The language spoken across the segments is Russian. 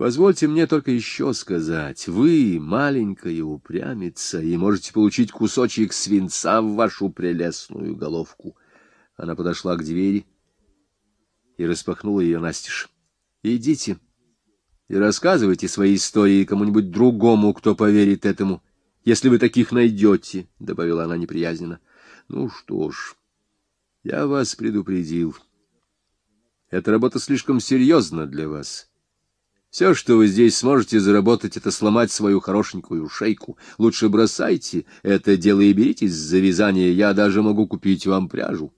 Позвольте мне только еще сказать, вы маленькая упрямица и можете получить кусочек свинца в вашу прелестную головку. Она подошла к двери и распахнула ее настежь. — Идите и рассказывайте свои истории кому-нибудь другому, кто поверит этому, если вы таких найдете, — добавила она неприязненно. — Ну что ж, я вас предупредил. Эта работа слишком серьезна для вас. — все, что вы здесь сможете заработать, это сломать свою хорошенькую шейку. Лучше бросайте это дело и беритесь за вязание. Я даже могу купить вам пряжу.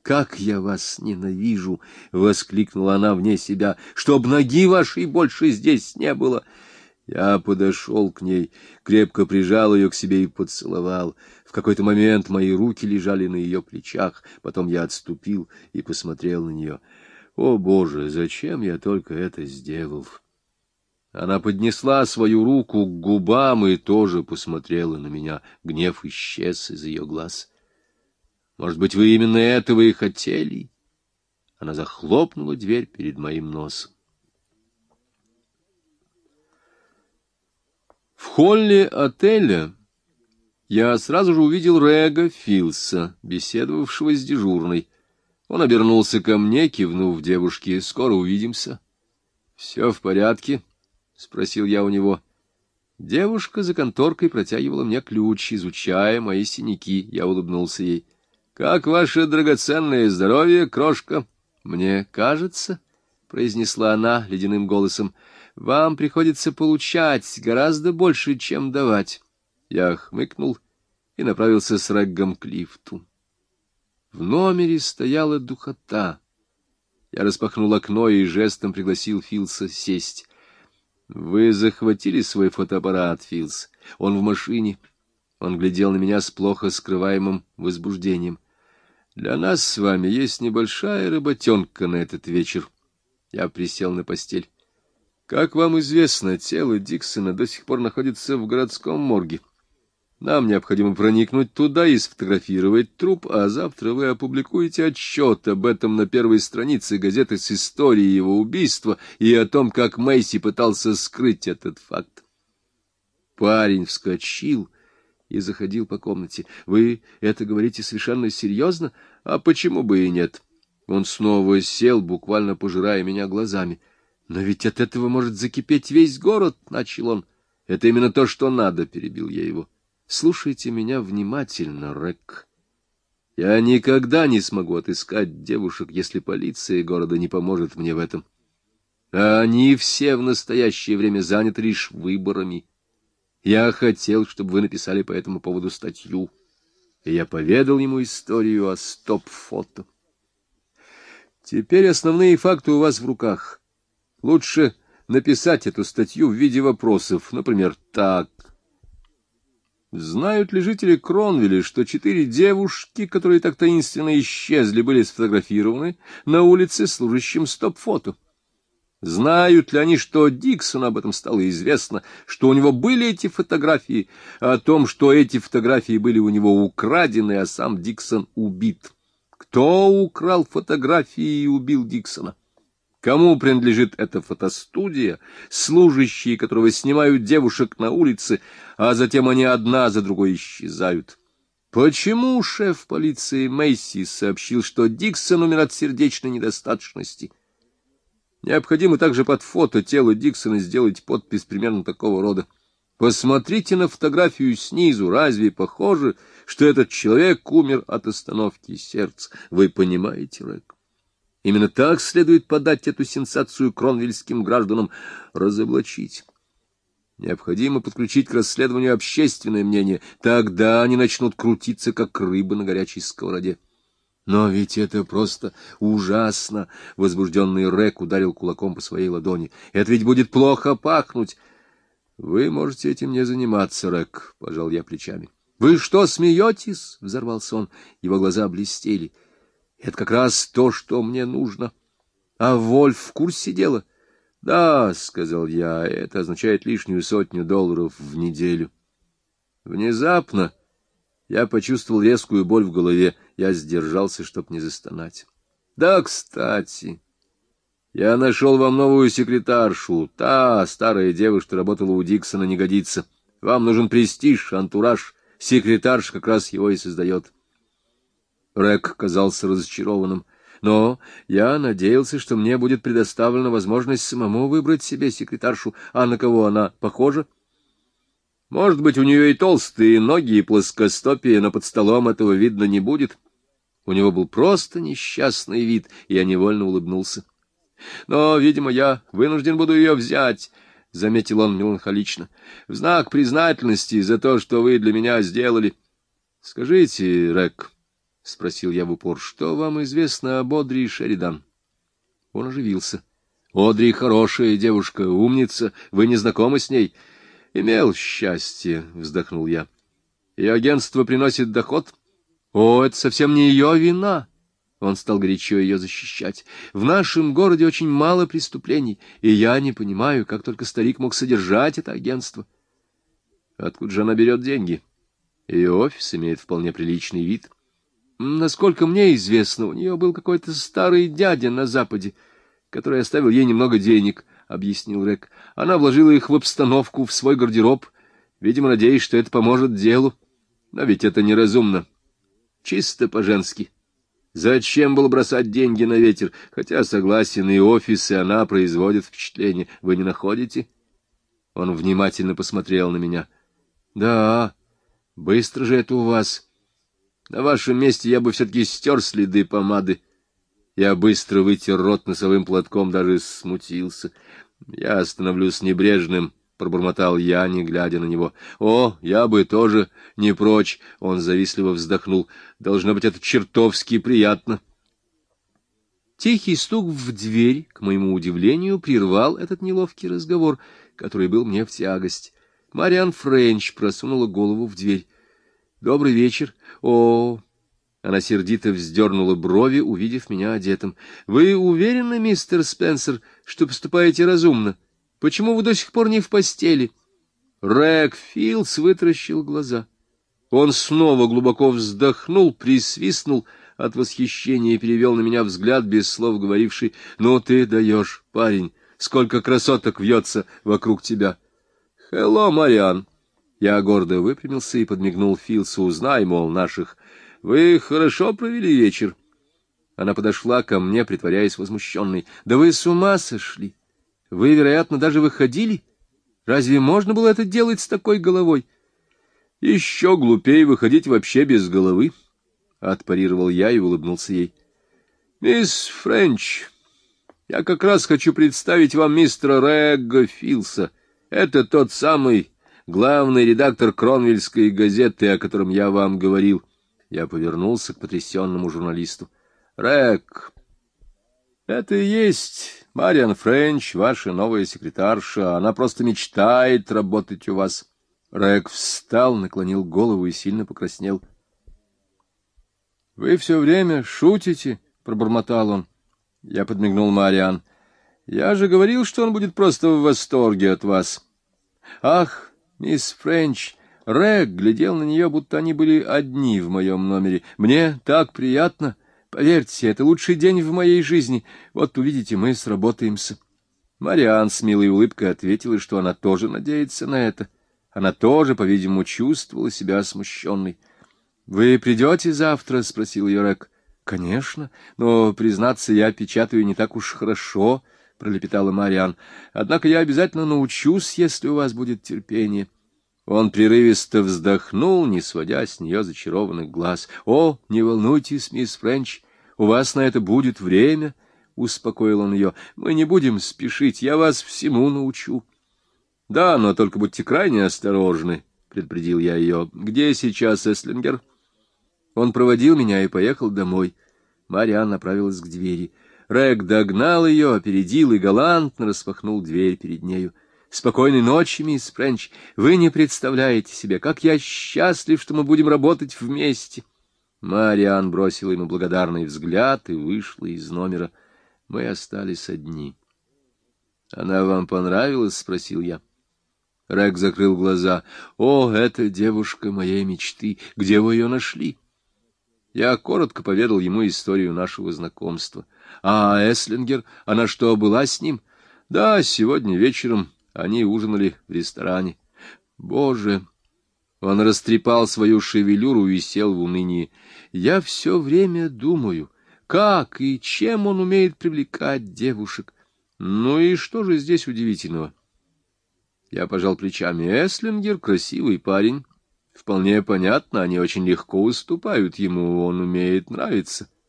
«Как я вас ненавижу!» — воскликнула она вне себя. «Чтоб ноги вашей больше здесь не было!» Я подошел к ней, крепко прижал ее к себе и поцеловал. В какой-то момент мои руки лежали на ее плечах, потом я отступил и посмотрел на нее — о, Боже, зачем я только это сделал? Она поднесла свою руку к губам и тоже посмотрела на меня. Гнев исчез из ее глаз. Может быть, вы именно этого и хотели? Она захлопнула дверь перед моим носом. В холле отеля я сразу же увидел Рега Филса, беседовавшего с дежурной. Он обернулся ко мне, кивнув девушке. — Скоро увидимся. — Все в порядке? — спросил я у него. Девушка за конторкой протягивала мне ключ, изучая мои синяки. Я улыбнулся ей. — Как ваше драгоценное здоровье, крошка? — Мне кажется, — произнесла она ледяным голосом, — вам приходится получать гораздо больше, чем давать. Я хмыкнул и направился с Рэггом к лифту. В номере стояла духота. Я распахнул окно и жестом пригласил Филса сесть. — Вы захватили свой фотоаппарат, Филс? Он в машине. Он глядел на меня с плохо скрываемым возбуждением. — Для нас с вами есть небольшая работенка на этот вечер. Я присел на постель. — Как вам известно, тело Диксона до сих пор находится в городском морге. — нам необходимо проникнуть туда и сфотографировать труп, а завтра вы опубликуете отчет об этом на первой странице газеты с историей его убийства и о том, как Мэйси пытался скрыть этот факт. Парень вскочил и заходил по комнате. — Вы это говорите совершенно серьезно? А почему бы и нет? Он снова сел, буквально пожирая меня глазами. — Но ведь от этого может закипеть весь город, — начал он. — Это именно то, что надо, — перебил я его. — Слушайте меня внимательно, Рэк. Я никогда не смогу отыскать девушек, если полиция города не поможет мне в этом. Они все в настоящее время заняты лишь выборами. Я хотел, чтобы вы написали по этому поводу статью. И я поведал ему историю о стоп-фото. Теперь основные факты у вас в руках. Лучше написать эту статью в виде вопросов, например, так. Знают ли жители Кронвилля, что четыре девушки, которые так таинственно исчезли, были сфотографированы на улице служащим стоп-фото? Знают ли они, что Диксону об этом стало известно, что у него были эти фотографии, о том, что эти фотографии были у него украдены, а сам Диксон убит? Кто украл фотографии и убил Диксона? Кому принадлежит эта фотостудия, служащие которого снимают девушек на улице, а затем они одна за другой исчезают? Почему шеф полиции Мейси сообщил, что Диксон умер от сердечной недостаточности? Необходимо также под фото тела Диксона сделать подпись примерно такого рода. Посмотрите на фотографию снизу, разве похоже, что этот человек умер от остановки сердца? Вы понимаете, Рэк? Именно так следует подать эту сенсацию кронвильским гражданам, разоблачить. Необходимо подключить к расследованию общественное мнение, тогда они начнут крутиться, как рыбы на горячей сковороде. Но ведь это просто ужасно! — возбужденный Рек ударил кулаком по своей ладони. — Это ведь будет плохо пахнуть! — Вы можете этим не заниматься, Рек, — пожал я плечами. — Вы что, смеетесь? — взорвался он. Его глаза блестели. — это как раз то, что мне нужно. А Вольф в курсе дела? Да, — сказал я, — это означает лишнюю сотню долларов в неделю. Внезапно я почувствовал резкую боль в голове. Я сдержался, чтоб не застонать. Да, кстати, Я нашел вам новую секретаршу. Та старая девушка, что работала у Диксона, не годится. Вам нужен престиж, антураж. Секретарша как раз его и создает. Рек казался разочарованным. Но я надеялся, что мне будет предоставлена возможность самому выбрать себе секретаршу, а на кого она похожа. Может быть, у нее и толстые ноги, и плоскостопие, но под столом этого видно не будет. У него был просто несчастный вид, и я невольно улыбнулся. Но, видимо, я вынужден буду ее взять, — заметил он меланхолично, — в знак признательности за то, что вы для меня сделали. — Скажите, Рек, — спросил я в упор, — что вам известно об Одри Шеридан? Он оживился. — Одри хорошая девушка, умница, вы не знакомы с ней? — Имел счастье, — вздохнул я. — И агентство приносит доход? — О, это совсем не ее вина. Он стал горячо ее защищать. В нашем городе очень мало преступлений, и я не понимаю, как только старик мог содержать это агентство. Откуда же она берет деньги? Ее офис имеет вполне приличный вид. Насколько мне известно, у нее был какой-то старый дядя на Западе, который оставил ей немного денег, — объяснил Рек. Она вложила их в обстановку, в свой гардероб, видимо, надеясь, что это поможет делу. Но ведь это неразумно. Чисто по-женски. — Зачем было бросать деньги на ветер? Хотя, согласен, и офисы она производит впечатление. Вы не находите? Он внимательно посмотрел на меня. — Да, быстро же это у вас. На вашем месте я бы все-таки стер следы помады. Я быстро вытер рот носовым платком, даже смутился. Я становлюсь небрежным, пробормотал я, не глядя на него. О, я бы тоже не прочь, он завистливо вздохнул. Должно быть, это чертовски приятно. Тихий стук в дверь, к моему удивлению, прервал этот неловкий разговор, который был мне в тягость. Мариан Френч просунула голову в дверь. «Добрый вечер. О...» Она сердито вздернула брови, увидев меня одетым. «Вы уверены, мистер Спенсер, что поступаете разумно?» Почему вы до сих пор не в постели? Рэг Филдс вытаращил глаза. Он снова глубоко вздохнул, присвистнул от восхищения и перевел на меня взгляд, без слов говоривший, «Ну ты даешь, парень, сколько красоток вьется вокруг тебя!» «Хелло, Мариан!» Я гордо выпрямился и подмигнул Филсу, узнай, мол, наших. «Вы хорошо провели вечер?» Она подошла ко мне, притворяясь возмущенной. «Да вы с ума сошли!» Вы, вероятно, даже выходили? Разве можно было это делать с такой головой? — Еще глупее выходить вообще без головы, — отпарировал я и улыбнулся ей. — Мисс Френч, я как раз хочу представить вам мистера Регга Филса. Это тот самый главный редактор Кронвельской газеты, о котором я вам говорил. Я повернулся к потрясенному журналисту. — Рэг, это и есть Мариан Френч, ваша новая секретарша. Она просто мечтает работать у вас. Рэг встал, наклонил голову и сильно покраснел. — Вы все время шутите, — пробормотал он. Я подмигнул Мариан. — Я же говорил, что он будет просто в восторге от вас. — Ах, мисс Френч! Рэг глядел на нее, будто они были одни в моем номере. Мне так приятно! — Поверьте, это лучший день в моей жизни. Вот увидите, мы сработаемся. Мариан с милой улыбкой ответила, что она тоже надеется на это. Она тоже, по-видимому, чувствовала себя смущенной. — Вы придете завтра? — спросил Юрек. — Конечно, но, признаться, я печатаю не так уж хорошо, — пролепетала Мариан. — Однако я обязательно научусь, если у вас будет терпение. — он прерывисто вздохнул, не сводя с нее зачарованных глаз. — О, не волнуйтесь, мисс Френч, у вас на это будет время, — успокоил он ее. — Мы не будем спешить, я вас всему научу. — Да, но только будьте крайне осторожны, — предупредил я ее. — Где сейчас Эслингер? Он проводил меня и поехал домой. Мариан направилась к двери. Рэг догнал ее, опередил и галантно распахнул дверь перед нею. Спокойной ночи, мисс Френч. Вы не представляете себе, как я счастлив, что мы будем работать вместе. Мариан бросила ему благодарный взгляд и вышла из номера. Мы остались одни. — Она вам понравилась? — спросил я. Рэг закрыл глаза. — О, эта девушка моей мечты! Где вы ее нашли? Я коротко поведал ему историю нашего знакомства. А Эслингер, она что, была с ним? Да, сегодня вечером они ужинали в ресторане. Боже! Он растрепал свою шевелюру и сел в унынии. Я все время думаю, как и чем он умеет привлекать девушек. Ну и что же здесь удивительного? Я пожал плечами. Эслингер — красивый парень. Вполне понятно, они очень легко уступают ему, он умеет нравиться. —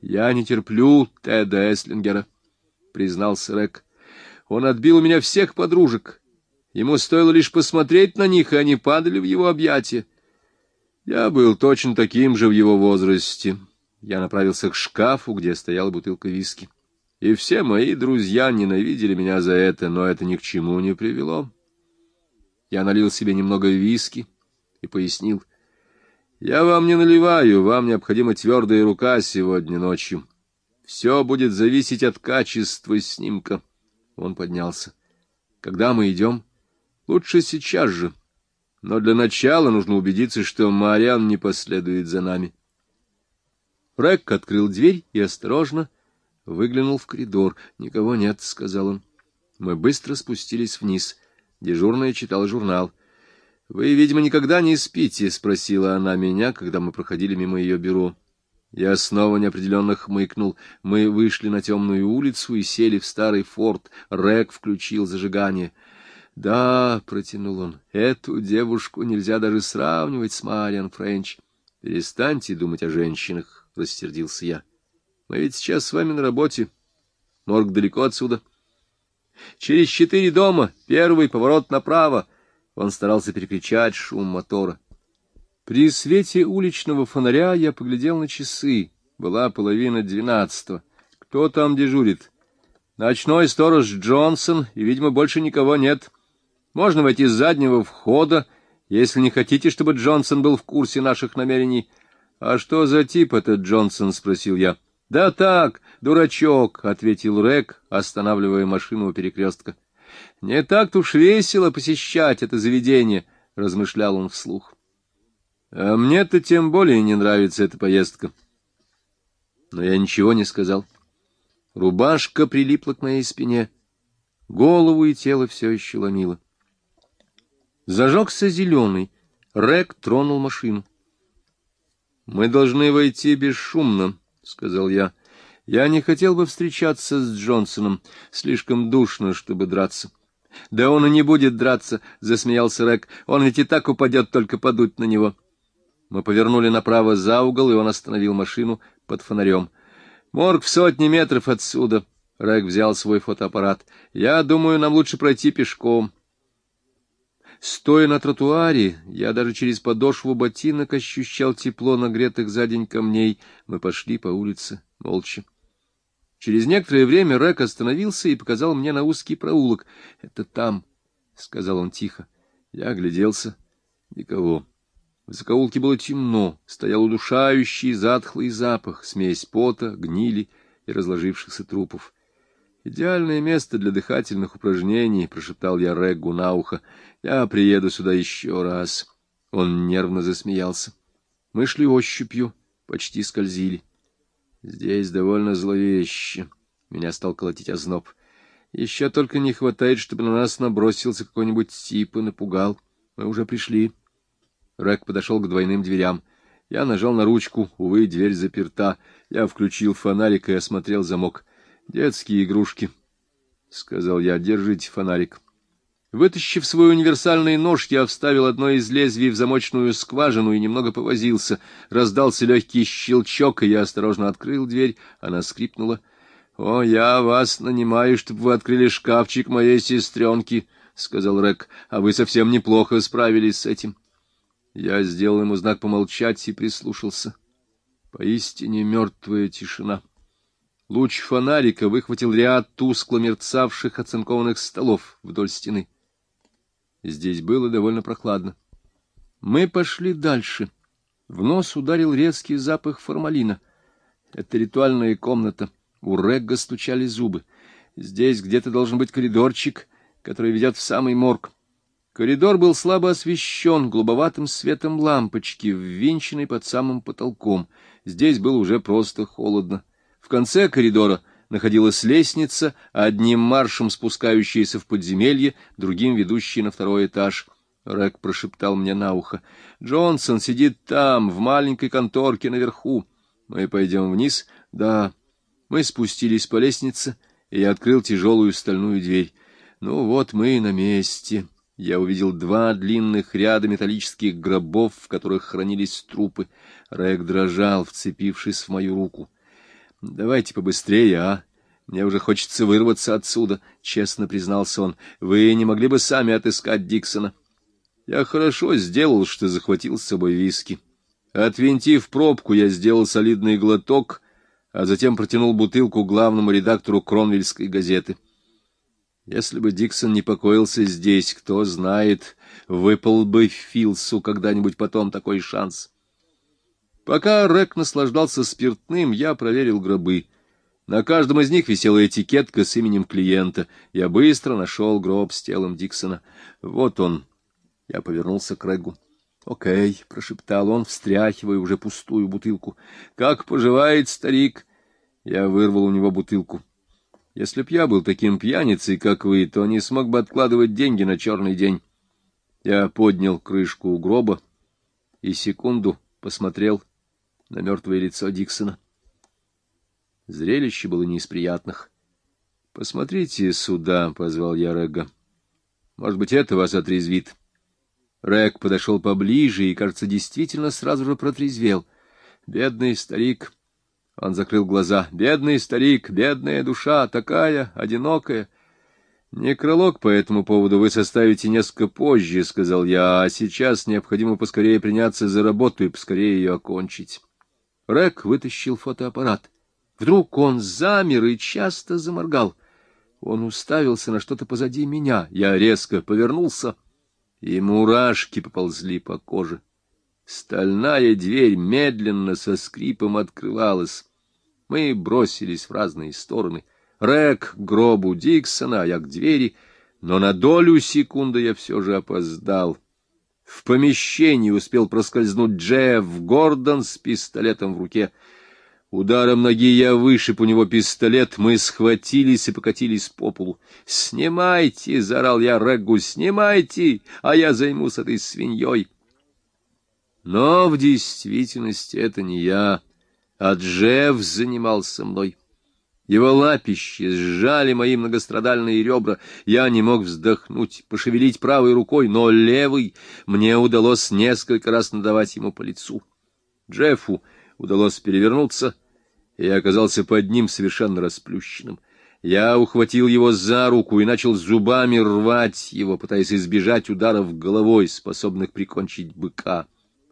Я не терплю Теда Эслингера, — признался Рек. — Он отбил у меня всех подружек. Ему стоило лишь посмотреть на них, и они падали в его объятия. Я был точно таким же в его возрасте. Я направился к шкафу, где стояла бутылка виски. И все мои друзья ненавидели меня за это, но это ни к чему не привело. Я налил себе немного виски и пояснил. Я вам не наливаю, вам необходима твердая рука сегодня ночью. Все будет зависеть от качества снимка. Он поднялся. Когда мы идем? Лучше сейчас же. Но для начала нужно убедиться, что Мариан не последует за нами. Рэк открыл дверь и осторожно выглянул в коридор. «Никого нет», — сказал он. Мы быстро спустились вниз. Дежурная читала журнал. «Вы, видимо, никогда не спите?» — спросила она меня, когда мы проходили мимо ее бюро. Я снова неопределенно хмыкнул. Мы вышли на темную улицу и сели в старый форт. Рек включил зажигание. «Да», — протянул он, — «эту девушку нельзя даже сравнивать с Мариан Френч». «Перестаньте думать о женщинах», — рассердился я. «Мы ведь сейчас с вами на работе. Морг далеко отсюда». «Через четыре дома, первый поворот направо». Он старался перекричать шум мотора. При свете уличного фонаря я поглядел на часы. Была половина двенадцатого. Кто там дежурит? Ночной сторож Джонсон, и, видимо, больше никого нет. Можно войти с заднего входа, если не хотите, чтобы Джонсон был в курсе наших намерений. — А что за тип этот Джонсон? — спросил я. — Да так, дурачок, — ответил Рек, останавливая машину у перекрестка. — Не так-то уж весело посещать это заведение, — размышлял он вслух. — А мне-то тем более не нравится эта поездка. Но я ничего не сказал. Рубашка прилипла к моей спине. Голову и тело все еще ломило. Зажегся зеленый. Рек тронул машину. — Мы должны войти бесшумно, — сказал я. Я не хотел бы встречаться с Джонсоном. Слишком душно, чтобы драться. — Да он и не будет драться, — засмеялся Рек. — Он ведь и так упадет, только подуть на него. Мы повернули направо за угол, и он остановил машину под фонарем. — Морг в сотни метров отсюда. Рек взял свой фотоаппарат. — Я думаю, нам лучше пройти пешком. Стоя на тротуаре, я даже через подошву ботинок ощущал тепло нагретых за день камней. Мы пошли по улице молча. Через некоторое время Рек остановился и показал мне на узкий проулок. — Это там, — сказал он тихо. Я огляделся. Никого. В закоулке было темно, стоял удушающий затхлый запах, смесь пота, гнили и разложившихся трупов. «Идеальное место для дыхательных упражнений», — прошептал я Регу на ухо. «Я приеду сюда еще раз». Он нервно засмеялся. Мы шли ощупью, почти скользили. Здесь довольно зловеще. Меня стал колотить озноб. Еще только не хватает, чтобы на нас набросился какой-нибудь тип и напугал. Мы уже пришли. Рэк подошел к двойным дверям. Я нажал на ручку, увы, дверь заперта. Я включил фонарик и осмотрел замок. Детские игрушки, — сказал я, — держите фонарик. Вытащив свой универсальный нож, я вставил одно из лезвий в замочную скважину и немного повозился. Раздался легкий щелчок, и я осторожно открыл дверь. Она скрипнула. — О, я вас нанимаю, чтобы вы открыли шкафчик моей сестренки, — сказал Рек, — а вы совсем неплохо справились с этим. Я сделал ему знак помолчать и прислушался. Поистине мертвая тишина. Луч фонарика выхватил ряд тускло мерцавших оцинкованных столов вдоль стены. Здесь было довольно прохладно. Мы пошли дальше. В нос ударил резкий запах формалина. Это ритуальная комната. У Регга стучали зубы. Здесь где-то должен быть коридорчик, который ведет в самый морг. Коридор был слабо освещен голубоватым светом лампочки, ввинченной под самым потолком. Здесь было уже просто холодно. В конце коридора находилась лестница, одним маршем спускающаяся в подземелье, другим ведущая на второй этаж. Рэк прошептал мне на ухо. «Джонсон сидит там, в маленькой конторке наверху. Мы пойдем вниз?» «Да». Мы спустились по лестнице, и я открыл тяжелую стальную дверь. «Ну вот мы и на месте» я увидел два длинных ряда металлических гробов, в которых хранились трупы. Рэг дрожал, вцепившись в мою руку. — Давайте побыстрее, а? Мне уже хочется вырваться отсюда, — честно признался он. — Вы не могли бы сами отыскать Диксона? Я хорошо сделал, что захватил с собой виски. Отвинтив пробку, я сделал солидный глоток, а затем протянул бутылку главному редактору Кронвельской газеты — если бы Диксон не покоился здесь, кто знает, выпал бы Филсу когда-нибудь потом такой шанс. Пока Рек наслаждался спиртным, я проверил гробы. На каждом из них висела этикетка с именем клиента. Я быстро нашел гроб с телом Диксона. Вот он. Я повернулся к Регу. «Окей», — прошептал он, встряхивая уже пустую бутылку. «Как поживает старик?» Я вырвал у него бутылку. Если б я был таким пьяницей, как вы, то не смог бы откладывать деньги на черный день. Я поднял крышку у гроба и секунду посмотрел на мертвое лицо Диксона. Зрелище было не из приятных. — Посмотрите сюда, — позвал я Регга. — Может быть, это вас отрезвит. Рэг подошел поближе и, кажется, действительно сразу же протрезвел. Бедный старик он закрыл глаза. «Бедный старик, бедная душа, такая, одинокая». «Некролог по этому поводу вы составите несколько позже», — сказал я, — «а сейчас необходимо поскорее приняться за работу и поскорее ее окончить». Рек вытащил фотоаппарат. Вдруг он замер и часто заморгал. Он уставился на что-то позади меня. Я резко повернулся, и мурашки поползли по коже. Стальная дверь медленно со скрипом открывалась. Мы бросились в разные стороны. Рэк к гробу Диксона, а я к двери, но на долю секунды я все же опоздал. В помещении успел проскользнуть Джефф Гордон с пистолетом в руке. Ударом ноги я вышиб у него пистолет, мы схватились и покатились по полу. «Снимайте!» — заорал я Рэггу, «снимайте, а я займусь этой свиньей!» Но в действительности это не я а Джефф занимался мной. Его лапищи сжали мои многострадальные ребра. Я не мог вздохнуть, пошевелить правой рукой, но левой мне удалось несколько раз надавать ему по лицу. Джеффу удалось перевернуться, и я оказался под ним совершенно расплющенным. Я ухватил его за руку и начал зубами рвать его, пытаясь избежать ударов головой, способных прикончить быка.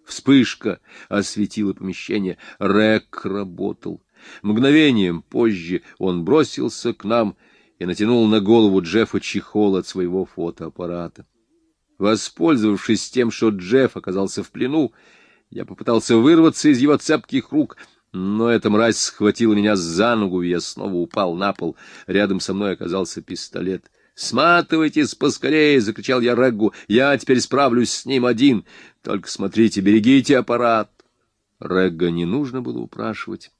Вспышка осветила помещение. Рек работал. Мгновением позже он бросился к нам и натянул на голову Джеффа чехол от своего фотоаппарата. Воспользовавшись тем, что Джефф оказался в плену, я попытался вырваться из его цепких рук, но эта мразь схватила меня за ногу, и я снова упал на пол. Рядом со мной оказался пистолет. «Сматывайтесь поскорее!» — закричал я Реггу. «Я теперь справлюсь с ним один. Только смотрите, берегите аппарат!» Регга не нужно было упрашивать.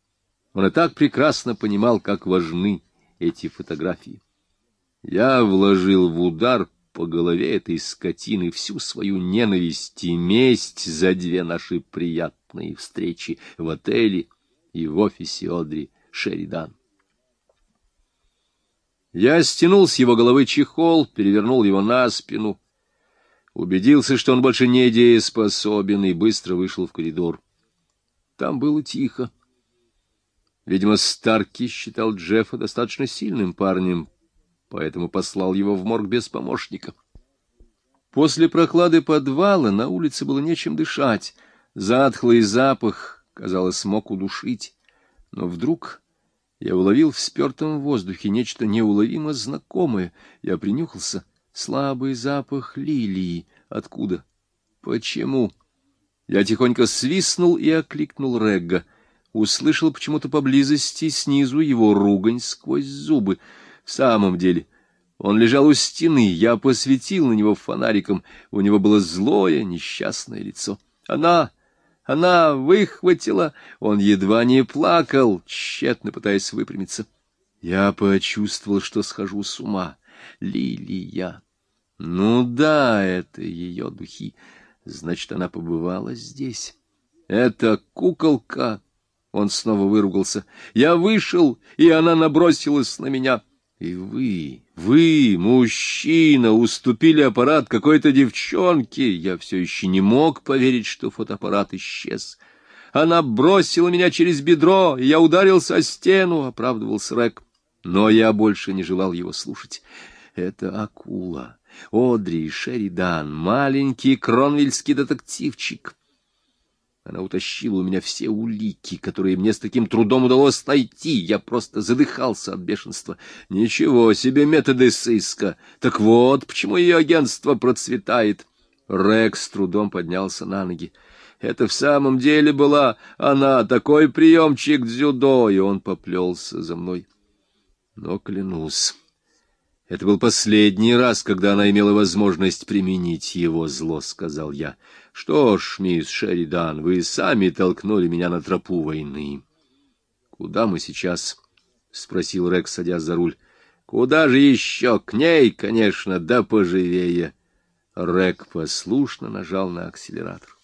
Он и так прекрасно понимал, как важны эти фотографии. Я вложил в удар по голове этой скотины всю свою ненависть и месть за две наши приятные встречи в отеле и в офисе Одри Шеридан. Я стянул с его головы чехол, перевернул его на спину, убедился, что он больше не дееспособен, и быстро вышел в коридор. Там было тихо. Видимо, Старки считал Джеффа достаточно сильным парнем, поэтому послал его в морг без помощника. После прохлады подвала на улице было нечем дышать. Затхлый запах, казалось, мог удушить. Но вдруг я уловил в спертом воздухе нечто неуловимо знакомое. Я принюхался. Слабый запах лилии. Откуда? Почему? Я тихонько свистнул и окликнул Регга. Услышал почему-то поблизости снизу его ругань сквозь зубы. В самом деле, Он лежал у стены, я посветил на него фонариком. У него было злое, несчастное лицо. Она... Она выхватила, он едва не плакал, тщетно пытаясь выпрямиться. Я почувствовал, что схожу с ума. Лилия. Ну да, это ее духи. Значит, она побывала здесь. Это куколка. Он снова выругался. Я вышел, и она набросилась на меня. И вы, вы, мужчина, уступили аппарат какой-то девчонке. Я все еще не мог поверить, что фотоаппарат исчез. Она бросила меня через бедро, и я ударился о стену, — оправдывался Рэк. Но я больше не желал его слушать. Это акула. Одри Шеридан, маленький кронвильский детективчик. Она утащила у меня все улики, которые мне с таким трудом удалось найти. Я просто задыхался от бешенства. Ничего себе методы сыска! Так вот, почему ее агентство процветает. Рекс с трудом поднялся на ноги. Это в самом деле была она, такой приемчик дзюдо, и он поплелся за мной. Но клянусь... Это был последний раз, когда она имела возможность применить его зло, — сказал я. — Что ж, мисс Шеридан, вы сами толкнули меня на тропу войны. — Куда мы сейчас? — спросил Рекс, садясь за руль. — Куда же еще? К ней, конечно, да поживее. Рек послушно нажал на акселератор.